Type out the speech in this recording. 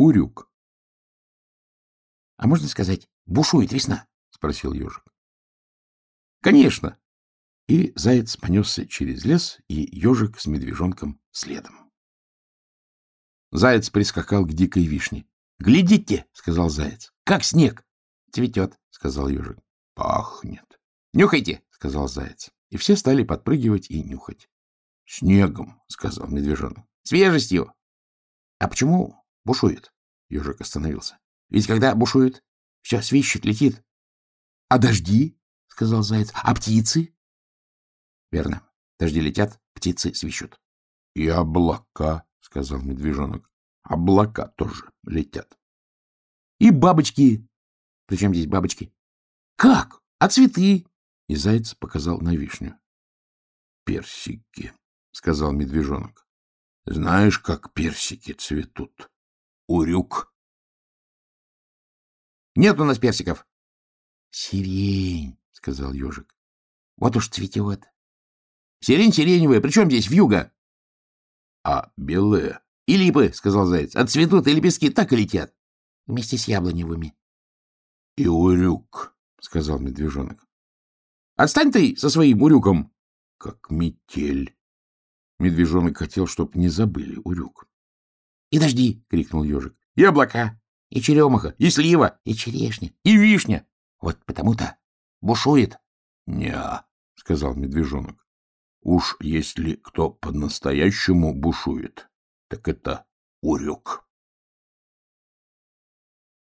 Урюк. — А можно сказать, бушует весна? — спросил ежик. — Конечно. И заяц понесся через лес, и ежик с медвежонком следом. Заяц прискакал к дикой вишне. — Глядите, — сказал заяц, — как снег. — Цветет, — сказал ежик. — Пахнет. — Нюхайте, — сказал заяц. И все стали подпрыгивать и нюхать. — Снегом, — сказал медвежонок. — Свежестью. — А почему бушует? Ежик остановился. — Ведь когда бушует, все свищет, летит. — А дожди? — сказал заяц. — А птицы? — Верно. Дожди летят, птицы свищут. — И облака, — сказал медвежонок. — Облака тоже летят. — И бабочки. — Причем здесь бабочки? — Как? А цветы? И заяц показал на вишню. — Персики, — сказал медвежонок. — Знаешь, как персики цветут? Урюк. — Нет у нас персиков. — Сирень, — сказал ежик. — Вот уж цветет. — Сирень сиреневая, причем здесь вьюга? — А белые? — И липы, — сказал заяц. — Отцветут, и лепестки так и летят. Вместе с яблоневыми. — И урюк, — сказал медвежонок. — Отстань ты со своим урюком. — Как метель. Медвежонок хотел, чтоб не забыли урюк. — И дожди, — крикнул ежик. — И облака, и черемаха, и слива, и черешня, и вишня. Вот потому-то бушует. — Не, — сказал медвежонок. — Уж если кто по-настоящему бушует, так это урюк.